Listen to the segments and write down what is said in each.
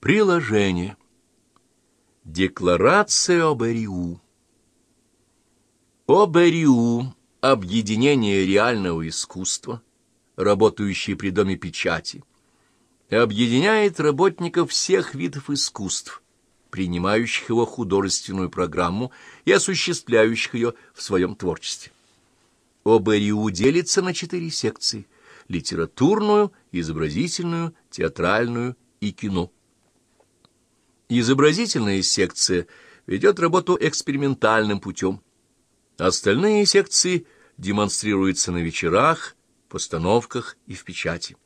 Приложение. Декларация об ЭРИУ. Об ЭРИУ – объединение реального искусства, работающее при Доме печати, объединяет работников всех видов искусств, принимающих его художественную программу и осуществляющих ее в своем творчестве. ОБРИУ делится на четыре секции – литературную, изобразительную, театральную и кино. Изобразительная секция ведет работу экспериментальным путем. Остальные секции демонстрируются на вечерах, постановках и в печати.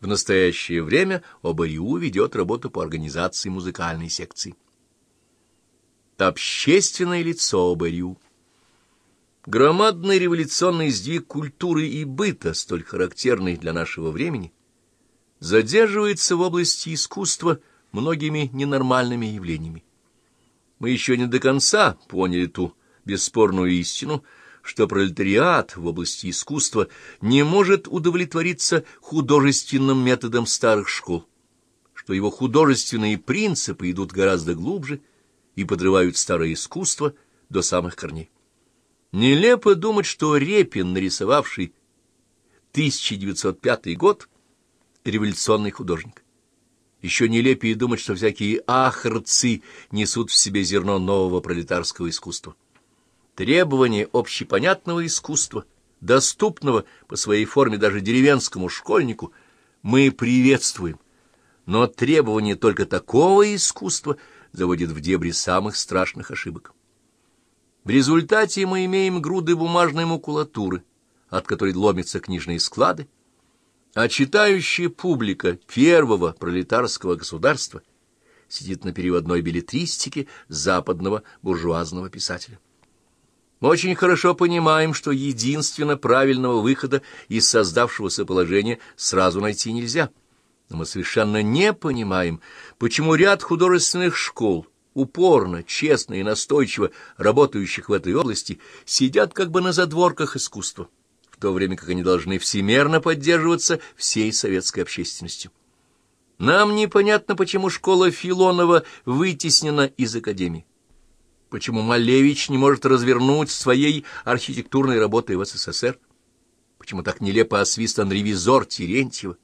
В настоящее время ОБРИУ ведет работу по организации музыкальной секции. Общественное лицо ОБРИУ Громадный революционный сдвиг культуры и быта, столь характерный для нашего времени, задерживается в области искусства – многими ненормальными явлениями. Мы еще не до конца поняли ту бесспорную истину, что пролетариат в области искусства не может удовлетвориться художественным методом старых школ, что его художественные принципы идут гораздо глубже и подрывают старое искусство до самых корней. Нелепо думать, что Репин, нарисовавший 1905 год, революционный художник. Еще нелепее думать, что всякие ахрцы несут в себе зерно нового пролетарского искусства. Требование общепонятного искусства, доступного по своей форме даже деревенскому школьнику, мы приветствуем, но требование только такого искусства заводит в дебри самых страшных ошибок. В результате мы имеем груды бумажной макулатуры, от которой ломятся книжные склады, а читающая публика первого пролетарского государства сидит на переводной билетристике западного буржуазного писателя. Мы очень хорошо понимаем, что единственно правильного выхода из создавшегося положения сразу найти нельзя. Но мы совершенно не понимаем, почему ряд художественных школ, упорно, честно и настойчиво работающих в этой области, сидят как бы на задворках искусства в то время как они должны всемерно поддерживаться всей советской общественностью. Нам непонятно, почему школа Филонова вытеснена из академии. Почему Малевич не может развернуть своей архитектурной работой в СССР? Почему так нелепо освистан ревизор Терентьева?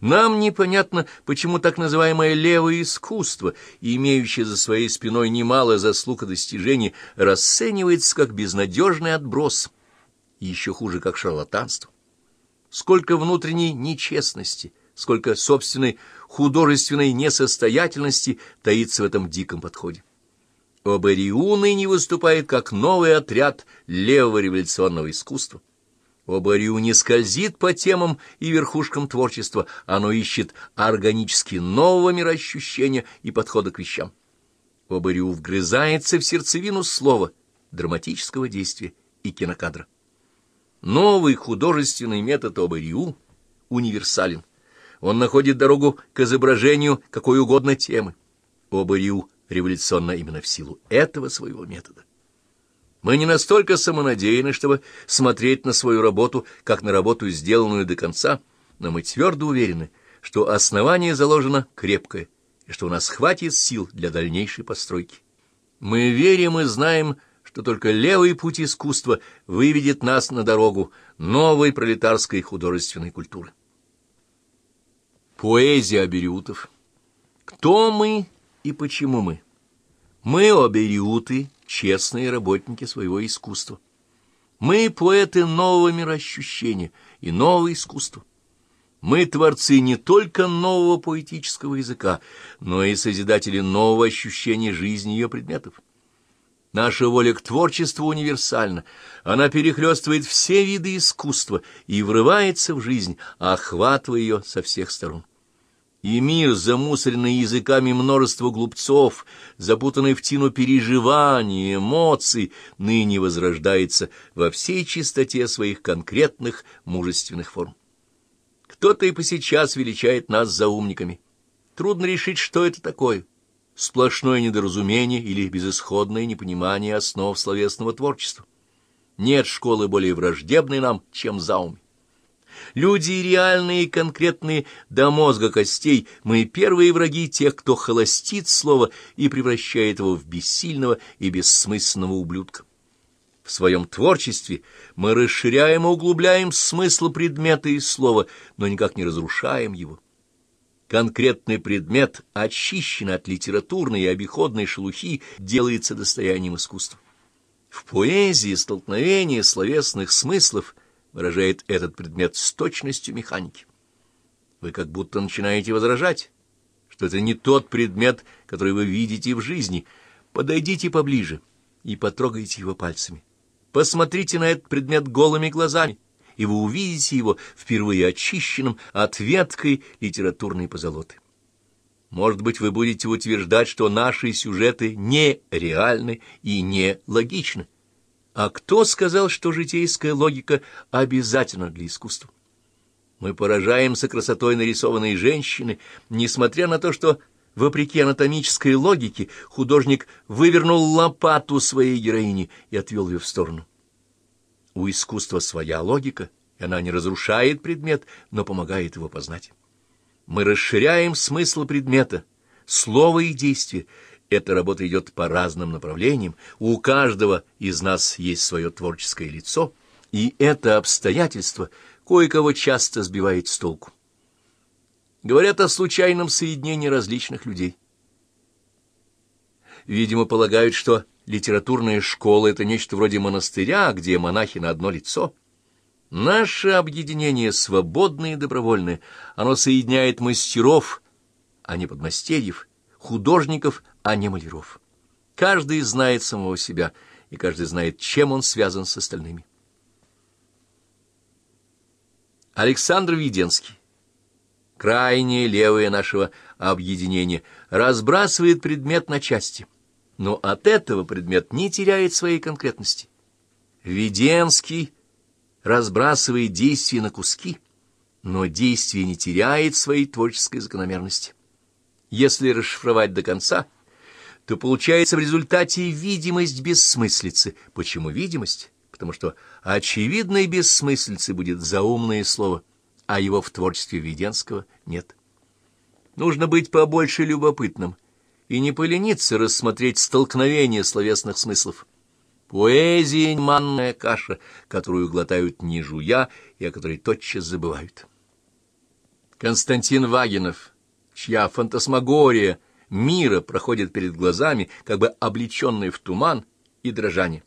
Нам непонятно, почему так называемое левое искусство, имеющее за своей спиной немало заслуг и достижений, расценивается как безнадежный отброс – и еще хуже, как шарлатанство. Сколько внутренней нечестности, сколько собственной художественной несостоятельности таится в этом диком подходе. Обариу ныне выступает как новый отряд левого революционного искусства. Обариу не скользит по темам и верхушкам творчества, оно ищет органически нового мироощущения и подхода к вещам. Обариу вгрызается в сердцевину слова, драматического действия и кинокадра. Новый художественный метод ОБРИУ универсален. Он находит дорогу к изображению какой угодно темы. ОБРИУ революционно именно в силу этого своего метода. Мы не настолько самонадеяны, чтобы смотреть на свою работу, как на работу, сделанную до конца, но мы твердо уверены, что основание заложено крепкое, и что у нас хватит сил для дальнейшей постройки. Мы верим и знаем, что только левый путь искусства выведет нас на дорогу новой пролетарской художественной культуры. Поэзия Абериутов. Кто мы и почему мы? Мы, Абериуты, честные работники своего искусства. Мы поэты нового мироощущения и нового искусства. Мы творцы не только нового поэтического языка, но и созидатели нового ощущения жизни ее предметов. Наша воля к творчеству универсальна. Она перехлестывает все виды искусства и врывается в жизнь, охватывая ее со всех сторон. И мир, замусоренный языками множества глупцов, запутанный в тину переживаний, эмоций, ныне возрождается во всей чистоте своих конкретных мужественных форм. Кто-то и посейчас величает нас заумниками. Трудно решить, что это такое — сплошное недоразумение или безысходное непонимание основ словесного творчества. Нет школы более враждебной нам, чем зауми. Люди реальные и конкретные до мозга костей, мы первые враги тех, кто холостит слово и превращает его в бессильного и бессмысленного ублюдка. В своем творчестве мы расширяем и углубляем смысл предмета и слова, но никак не разрушаем его. Конкретный предмет, очищенный от литературной и обиходной шелухи, делается достоянием искусства. В поэзии столкновение словесных смыслов выражает этот предмет с точностью механики. Вы как будто начинаете возражать, что это не тот предмет, который вы видите в жизни. Подойдите поближе и потрогайте его пальцами. Посмотрите на этот предмет голыми глазами, и вы увидите его впервые очищенным от веткой литературной позолоты. Может быть, вы будете утверждать, что наши сюжеты нереальны и нелогичны. А кто сказал, что житейская логика обязательна для искусства? Мы поражаемся красотой нарисованной женщины, несмотря на то, что, вопреки анатомической логике, художник вывернул лопату своей героини и отвел ее в сторону. У искусства своя логика, и она не разрушает предмет, но помогает его познать. Мы расширяем смысл предмета, слова и действия. Эта работа идет по разным направлениям. У каждого из нас есть свое творческое лицо, и это обстоятельство кое-кого часто сбивает с толку. Говорят о случайном соединении различных людей. Видимо, полагают, что литературная школа — это нечто вроде монастыря, где монахи на одно лицо — Наше объединение свободное и добровольное, оно соединяет мастеров, а не подмастерьев, художников, а не маляров. Каждый знает самого себя, и каждый знает, чем он связан с остальными. Александр Веденский, крайнее левое нашего объединения, разбрасывает предмет на части, но от этого предмет не теряет своей конкретности. Веденский разбрасывает действие на куски, но действие не теряет своей творческой закономерности. Если расшифровать до конца, то получается в результате видимость бессмыслицы. Почему видимость? Потому что очевидной бессмыслицей будет заумное слово, а его в творчестве Веденского нет. Нужно быть побольше любопытным и не полениться рассмотреть столкновение словесных смыслов. Поэзия — манная каша, которую глотают не жуя и о которой тотчас забывают. Константин Вагинов, чья фантасмагория мира проходит перед глазами, как бы облеченная в туман и дрожание.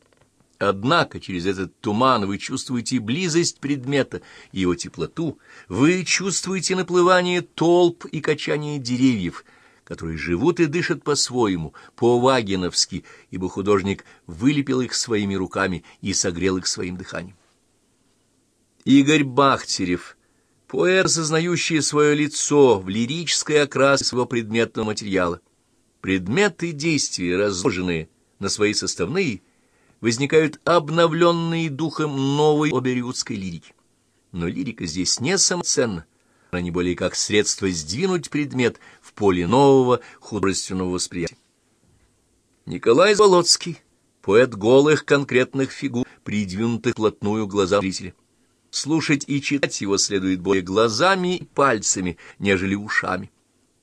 Однако через этот туман вы чувствуете близость предмета и его теплоту, вы чувствуете наплывание толп и качание деревьев — которые живут и дышат по-своему, по-вагиновски, ибо художник вылепил их своими руками и согрел их своим дыханием. Игорь Бахтерев, поэт, сознающий свое лицо в лирической окрасе своего предметного материала. Предметы действия, разложенные на свои составные, возникают обновленные духом новой обериутской лирики. Но лирика здесь не самоценна, не более как средство сдвинуть предмет в поле нового художественного восприятия. Николай Володский, поэт голых конкретных фигур, придвинутых плотную глазам зрителя. Слушать и читать его следует более глазами и пальцами, нежели ушами.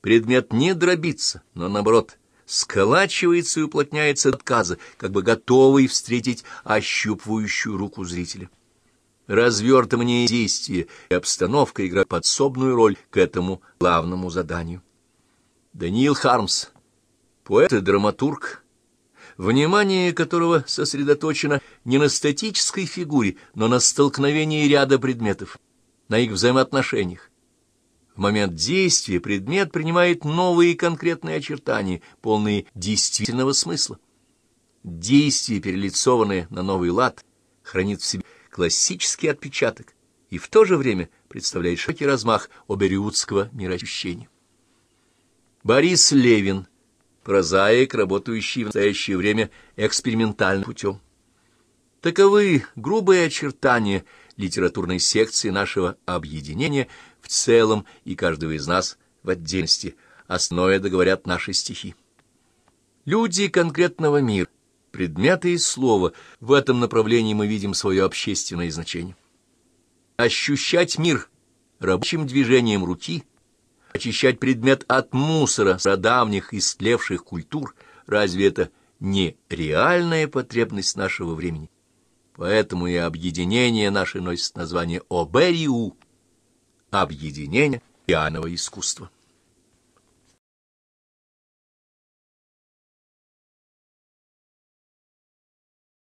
Предмет не дробится, но, наоборот, сколачивается и уплотняется отказа, как бы готовый встретить ощупывающую руку зрителя развертывание действия и обстановка играют подсобную роль к этому главному заданию. Даниил Хармс, поэт и драматург, внимание которого сосредоточено не на статической фигуре, но на столкновении ряда предметов, на их взаимоотношениях. В момент действия предмет принимает новые конкретные очертания, полные действительного смысла. Действие, перелицованное на новый лад, хранит в себе классический отпечаток и в то же время представляет широкий размах обериутского мироощущения. Борис Левин, прозаик, работающий в настоящее время экспериментальным путем. Таковы грубые очертания литературной секции нашего объединения в целом и каждого из нас в отдельности, основе договорят наши стихи. Люди конкретного мира, предметы и слова. В этом направлении мы видим свое общественное значение. ощущать мир рабочим движением руки, очищать предмет от мусора давних истлевших культур, разве это не реальная потребность нашего времени? Поэтому и объединение наше носит название ОБРИУ — объединение реального искусства.